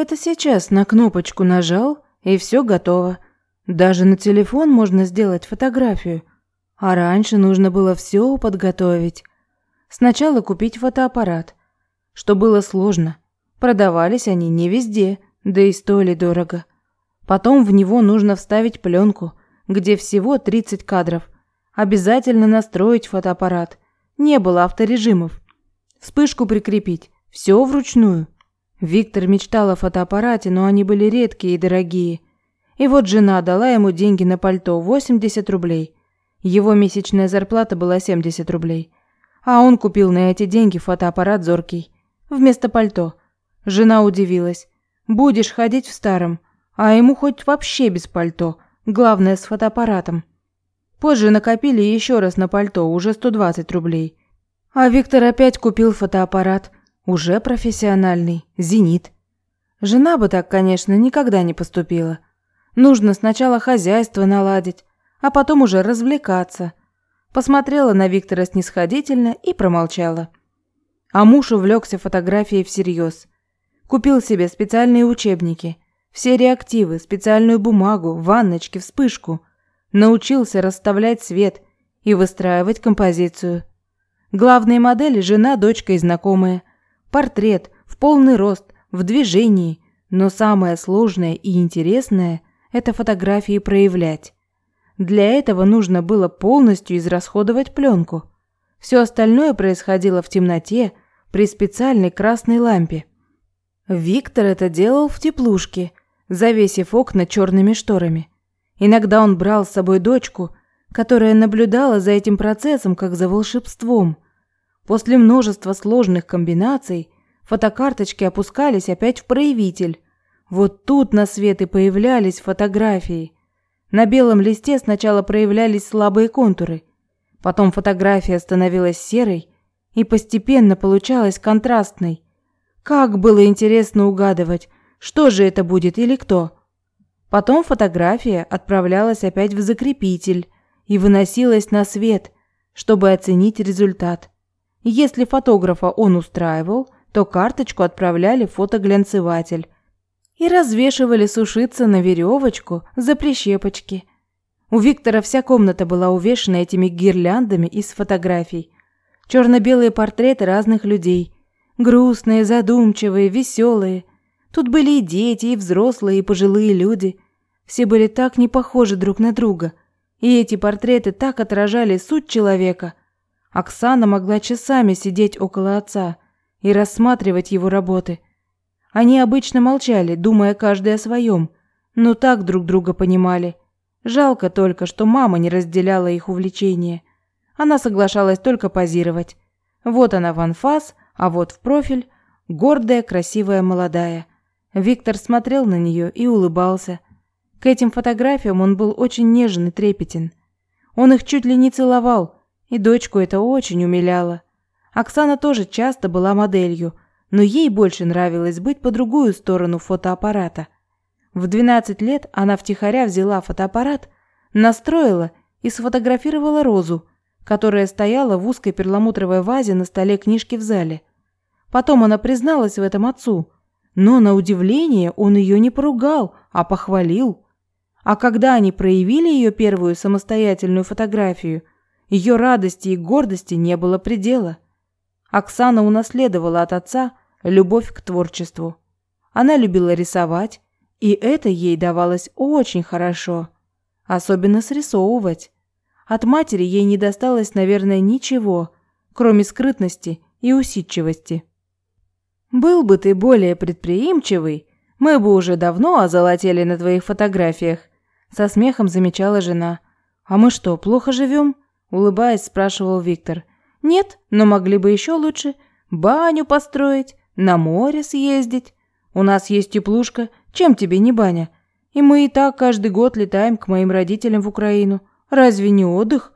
Это сейчас на кнопочку нажал, и все готово. Даже на телефон можно сделать фотографию. А раньше нужно было все подготовить. Сначала купить фотоаппарат, что было сложно. Продавались они не везде, да и стоили дорого. Потом в него нужно вставить пленку, где всего 30 кадров. Обязательно настроить фотоаппарат. Не было авторежимов. Вспышку прикрепить. Все вручную. Виктор мечтал о фотоаппарате, но они были редкие и дорогие. И вот жена дала ему деньги на пальто 80 рублей. Его месячная зарплата была 70 рублей. А он купил на эти деньги фотоаппарат зоркий. Вместо пальто. Жена удивилась. «Будешь ходить в старом, а ему хоть вообще без пальто, главное с фотоаппаратом». Позже накопили еще раз на пальто, уже 120 рублей. А Виктор опять купил фотоаппарат, уже профессиональный, «Зенит». Жена бы так, конечно, никогда не поступила. Нужно сначала хозяйство наладить, а потом уже развлекаться. Посмотрела на Виктора снисходительно и промолчала. А муж увлекся фотографией всерьез. Купил себе специальные учебники, все реактивы, специальную бумагу, ванночки, вспышку. Научился расставлять свет и выстраивать композицию. Главные модели – жена, дочка и знакомые. Портрет в полный рост, в движении, но самое сложное и интересное – это фотографии проявлять. Для этого нужно было полностью израсходовать пленку. Все остальное происходило в темноте при специальной красной лампе. Виктор это делал в теплушке, завесив окна черными шторами. Иногда он брал с собой дочку, которая наблюдала за этим процессом как за волшебством – После множества сложных комбинаций фотокарточки опускались опять в проявитель. Вот тут на свет и появлялись фотографии. На белом листе сначала проявлялись слабые контуры, потом фотография становилась серой и постепенно получалась контрастной. Как было интересно угадывать, что же это будет или кто. Потом фотография отправлялась опять в закрепитель и выносилась на свет, чтобы оценить результат. Если фотографа он устраивал, то карточку отправляли в фотоглянцеватель и развешивали сушиться на веревочку за прищепочки. У Виктора вся комната была увешана этими гирляндами из фотографий. Черно-белые портреты разных людей. Грустные, задумчивые, веселые. Тут были и дети, и взрослые, и пожилые люди. Все были так не похожи друг на друга. И эти портреты так отражали суть человека – Оксана могла часами сидеть около отца и рассматривать его работы. Они обычно молчали, думая каждый о своем, но так друг друга понимали. Жалко только, что мама не разделяла их увлечения. Она соглашалась только позировать. Вот она в анфас, а вот в профиль, гордая, красивая, молодая. Виктор смотрел на нее и улыбался. К этим фотографиям он был очень нежен и трепетен. Он их чуть ли не целовал, и дочку это очень умиляло. Оксана тоже часто была моделью, но ей больше нравилось быть по другую сторону фотоаппарата. В 12 лет она втихаря взяла фотоаппарат, настроила и сфотографировала розу, которая стояла в узкой перламутровой вазе на столе книжки в зале. Потом она призналась в этом отцу, но на удивление он ее не поругал, а похвалил. А когда они проявили ее первую самостоятельную фотографию – ее радости и гордости не было предела. Оксана унаследовала от отца любовь к творчеству. Она любила рисовать, и это ей давалось очень хорошо, особенно срисовывать. От матери ей не досталось, наверное, ничего, кроме скрытности и усидчивости. «Был бы ты более предприимчивый, мы бы уже давно озолотели на твоих фотографиях», со смехом замечала жена. «А мы что, плохо живем?» Улыбаясь, спрашивал Виктор. «Нет, но могли бы еще лучше. Баню построить, на море съездить. У нас есть теплушка, чем тебе не баня? И мы и так каждый год летаем к моим родителям в Украину. Разве не отдых?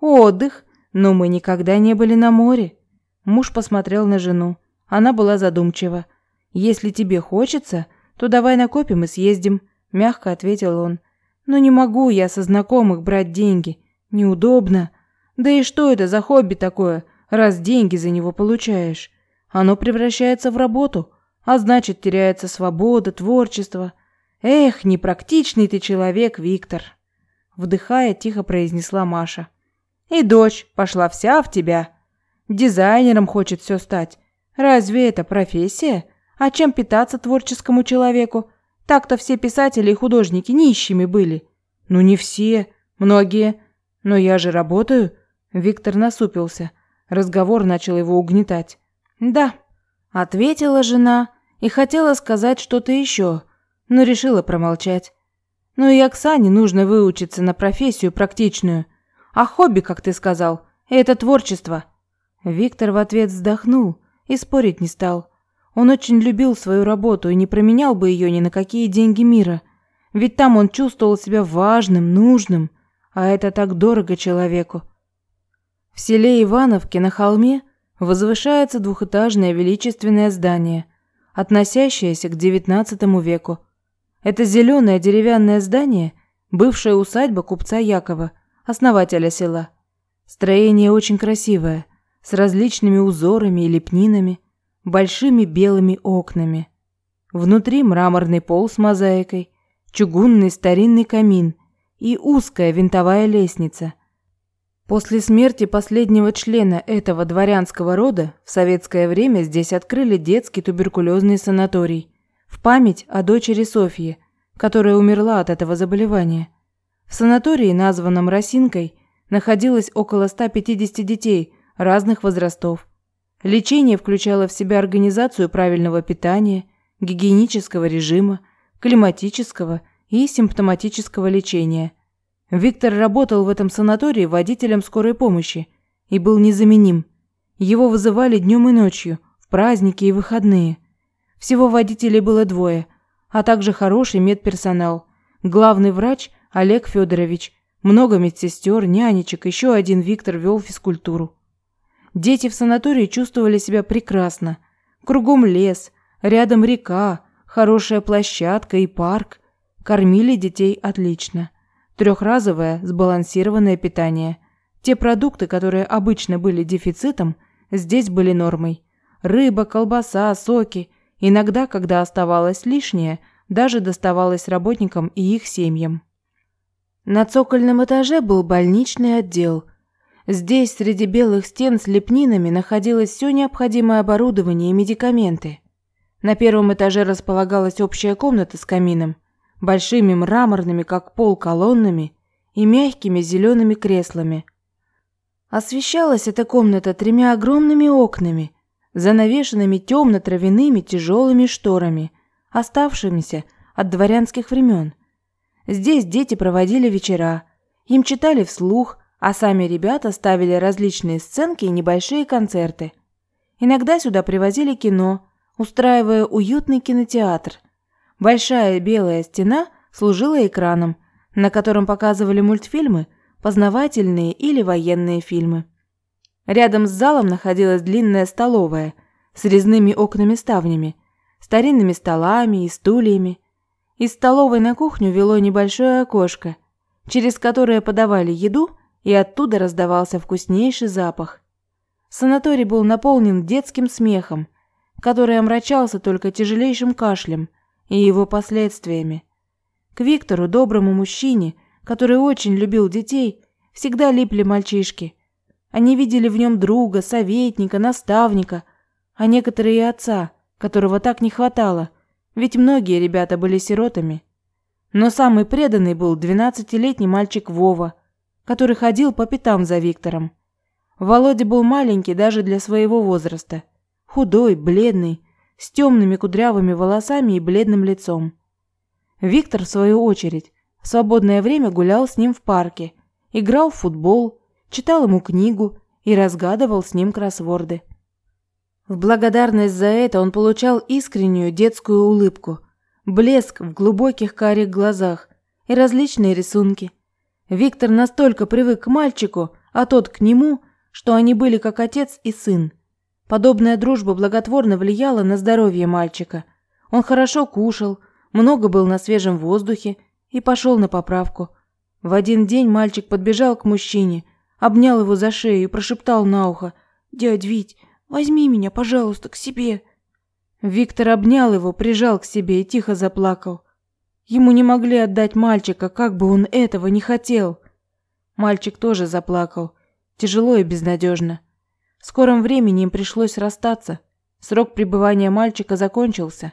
Отдых, но мы никогда не были на море». Муж посмотрел на жену. Она была задумчива. «Если тебе хочется, то давай накопим и съездим», – мягко ответил он. «Но не могу я со знакомых брать деньги. Неудобно. Да и что это за хобби такое, раз деньги за него получаешь? Оно превращается в работу, а значит, теряется свобода, творчество. Эх, непрактичный ты человек, Виктор, вдыхая, тихо произнесла Маша. И дочь пошла вся в тебя. Дизайнером хочет все стать. Разве это профессия? А чем питаться творческому человеку? Так-то все писатели и художники нищими были. Ну не все, многие. Но я же работаю. Виктор насупился. Разговор начал его угнетать. Да, ответила жена и хотела сказать что-то еще, но решила промолчать. Ну и Оксане нужно выучиться на профессию практичную. А хобби, как ты сказал, это творчество. Виктор в ответ вздохнул и спорить не стал. Он очень любил свою работу и не променял бы ее ни на какие деньги мира. Ведь там он чувствовал себя важным, нужным, а это так дорого человеку. В селе Ивановке на холме возвышается двухэтажное величественное здание, относящееся к XIX веку. Это зеленое деревянное здание – бывшая усадьба купца Якова, основателя села. Строение очень красивое, с различными узорами и лепнинами – большими белыми окнами. Внутри мраморный пол с мозаикой, чугунный старинный камин и узкая винтовая лестница. После смерти последнего члена этого дворянского рода в советское время здесь открыли детский туберкулезный санаторий в память о дочери Софьи, которая умерла от этого заболевания. В санатории, названном Росинкой, находилось около 150 детей разных возрастов. Лечение включало в себя организацию правильного питания, гигиенического режима, климатического и симптоматического лечения. Виктор работал в этом санатории водителем скорой помощи и был незаменим. Его вызывали днем и ночью, в праздники и выходные. Всего водителей было двое, а также хороший медперсонал. Главный врач Олег Федорович, много медсестер, нянечек, еще один Виктор вел физкультуру. Дети в санатории чувствовали себя прекрасно. Кругом лес, рядом река, хорошая площадка и парк. Кормили детей отлично. Трехразовое сбалансированное питание. Те продукты, которые обычно были дефицитом, здесь были нормой. Рыба, колбаса, соки. Иногда, когда оставалось лишнее, даже доставалось работникам и их семьям. На цокольном этаже был больничный отдел – Здесь, среди белых стен с лепнинами, находилось все необходимое оборудование и медикаменты. На первом этаже располагалась общая комната с камином, большими мраморными, как пол, колоннами и мягкими зелеными креслами. Освещалась эта комната тремя огромными окнами, занавешенными темно-травяными тяжелыми шторами, оставшимися от дворянских времен. Здесь дети проводили вечера, им читали вслух, а сами ребята ставили различные сценки и небольшие концерты. Иногда сюда привозили кино, устраивая уютный кинотеатр. Большая белая стена служила экраном, на котором показывали мультфильмы, познавательные или военные фильмы. Рядом с залом находилась длинная столовая с резными окнами-ставнями, старинными столами и стульями. Из столовой на кухню вело небольшое окошко, через которое подавали еду – и оттуда раздавался вкуснейший запах. Санаторий был наполнен детским смехом, который омрачался только тяжелейшим кашлем и его последствиями. К Виктору, доброму мужчине, который очень любил детей, всегда липли мальчишки. Они видели в нем друга, советника, наставника, а некоторые и отца, которого так не хватало, ведь многие ребята были сиротами. Но самый преданный был двенадцатилетний мальчик Вова – который ходил по пятам за Виктором. Володя был маленький даже для своего возраста. Худой, бледный, с темными кудрявыми волосами и бледным лицом. Виктор, в свою очередь, в свободное время гулял с ним в парке, играл в футбол, читал ему книгу и разгадывал с ним кроссворды. В благодарность за это он получал искреннюю детскую улыбку, блеск в глубоких карих глазах и различные рисунки – Виктор настолько привык к мальчику, а тот к нему, что они были как отец и сын. Подобная дружба благотворно влияла на здоровье мальчика. Он хорошо кушал, много был на свежем воздухе и пошел на поправку. В один день мальчик подбежал к мужчине, обнял его за шею и прошептал на ухо: "Дядь Вить, возьми меня, пожалуйста, к себе". Виктор обнял его, прижал к себе и тихо заплакал. Ему не могли отдать мальчика, как бы он этого не хотел. Мальчик тоже заплакал, тяжело и безнадежно. В скором времени им пришлось расстаться. Срок пребывания мальчика закончился,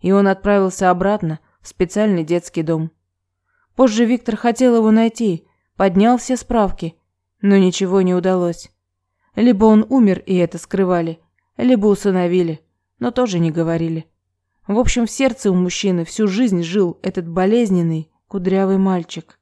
и он отправился обратно в специальный детский дом. Позже Виктор хотел его найти, поднял все справки, но ничего не удалось. Либо он умер и это скрывали, либо усыновили, но тоже не говорили. В общем, в сердце у мужчины всю жизнь жил этот болезненный, кудрявый мальчик.